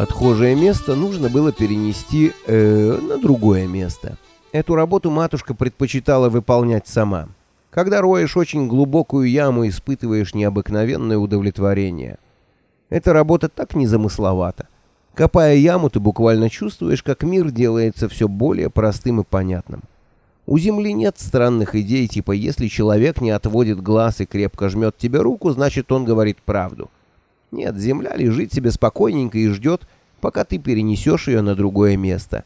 Отхожее место нужно было перенести э, на другое место. Эту работу матушка предпочитала выполнять сама. Когда роешь очень глубокую яму, испытываешь необыкновенное удовлетворение. Эта работа так незамысловата. Копая яму, ты буквально чувствуешь, как мир делается все более простым и понятным. У Земли нет странных идей, типа «если человек не отводит глаз и крепко жмет тебе руку, значит он говорит правду». Нет, Земля лежит себе спокойненько и ждет, пока ты перенесешь ее на другое место.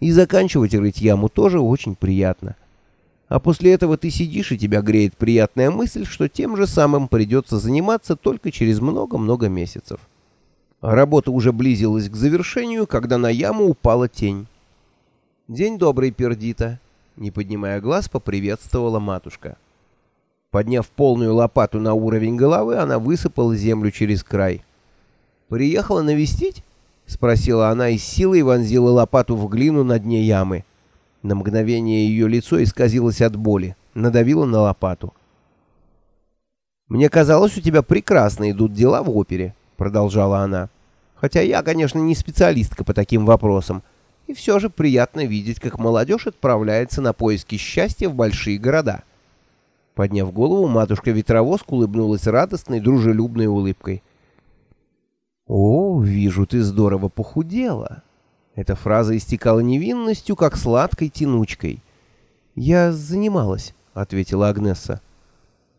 И заканчивать рыть яму тоже очень приятно. А после этого ты сидишь, и тебя греет приятная мысль, что тем же самым придется заниматься только через много-много месяцев. Работа уже близилась к завершению, когда на яму упала тень. «День добрый, Пердита!» Не поднимая глаз, поприветствовала матушка. Подняв полную лопату на уровень головы, она высыпала землю через край. «Приехала навестить?» — спросила она и с силой вонзила лопату в глину на дне ямы. На мгновение ее лицо исказилось от боли, надавила на лопату. «Мне казалось, у тебя прекрасно идут дела в опере», — продолжала она. «Хотя я, конечно, не специалистка по таким вопросам, и все же приятно видеть, как молодежь отправляется на поиски счастья в большие города». Подняв голову, матушка-ветровоз улыбнулась радостной, дружелюбной улыбкой. «О, вижу, ты здорово похудела!» Эта фраза истекала невинностью, как сладкой тянучкой. «Я занималась», — ответила Агнесса.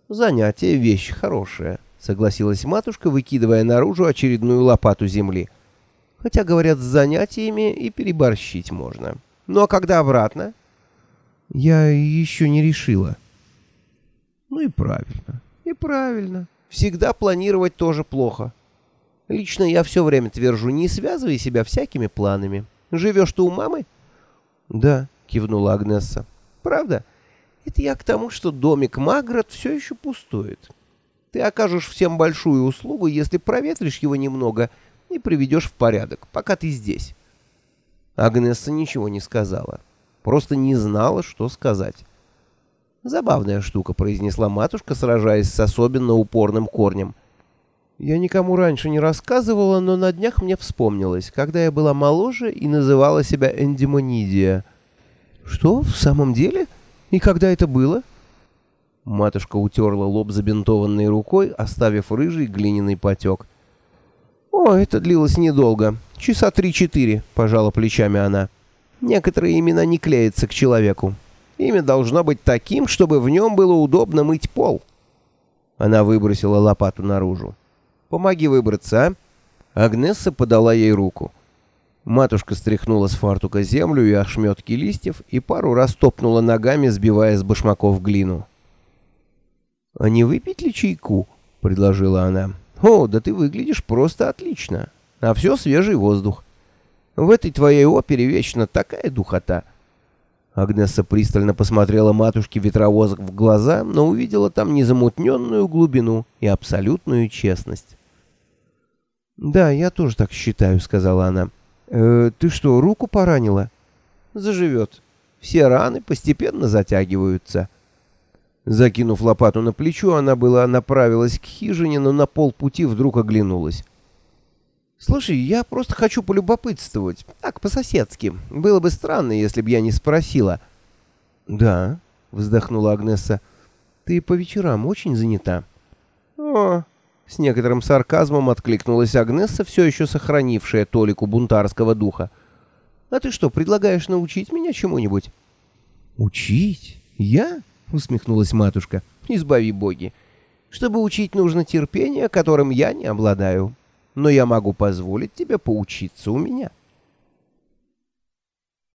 «Занятие — вещь хорошая», — согласилась матушка, выкидывая наружу очередную лопату земли. «Хотя, говорят, с занятиями и переборщить можно. Ну а когда обратно?» «Я еще не решила». «Ну и правильно, и правильно. Всегда планировать тоже плохо». Лично я все время твержу, не связывай себя всякими планами. Живешь ты у мамы? Да, кивнула Агнесса. Правда? Это я к тому, что домик Маград все еще пустует. Ты окажешь всем большую услугу, если проветришь его немного и приведешь в порядок, пока ты здесь. Агнесса ничего не сказала. Просто не знала, что сказать. «Забавная штука», — произнесла матушка, сражаясь с особенно упорным корнем — я никому раньше не рассказывала, но на днях мне вспомнилось, когда я была моложе и называла себя Эндемонидия. Что, в самом деле? И когда это было? Матушка утерла лоб забинтованной рукой, оставив рыжий глиняный потек. «О, это длилось недолго. Часа три-четыре», — пожала плечами она. «Некоторые имена не клеятся к человеку. Имя должно быть таким, чтобы в нем было удобно мыть пол». Она выбросила лопату наружу. Помоги выбраться, а?» Агнесса подала ей руку. Матушка стряхнула с фартука землю и ошметки листьев и пару раз топнула ногами, сбивая с башмаков глину. «А не выпить ли чайку?» — предложила она. «О, да ты выглядишь просто отлично. А все свежий воздух. В этой твоей опере вечно такая духота». Агнесса пристально посмотрела матушке ветровозок в глаза, но увидела там незамутненную глубину и абсолютную честность. «Да, я тоже так считаю», — сказала она. «Э, «Ты что, руку поранила?» «Заживет. Все раны постепенно затягиваются». Закинув лопату на плечо, она была направилась к хижине, но на полпути вдруг оглянулась. «Слушай, я просто хочу полюбопытствовать. Так, по-соседски. Было бы странно, если бы я не спросила». «Да», — вздохнула Агнесса. «Ты по вечерам очень занята». «О, с некоторым сарказмом откликнулась Агнесса, все еще сохранившая толику бунтарского духа. «А ты что, предлагаешь научить меня чему-нибудь?» «Учить? Я?» — усмехнулась матушка. «Избави боги. Чтобы учить, нужно терпение, которым я не обладаю. Но я могу позволить тебе поучиться у меня».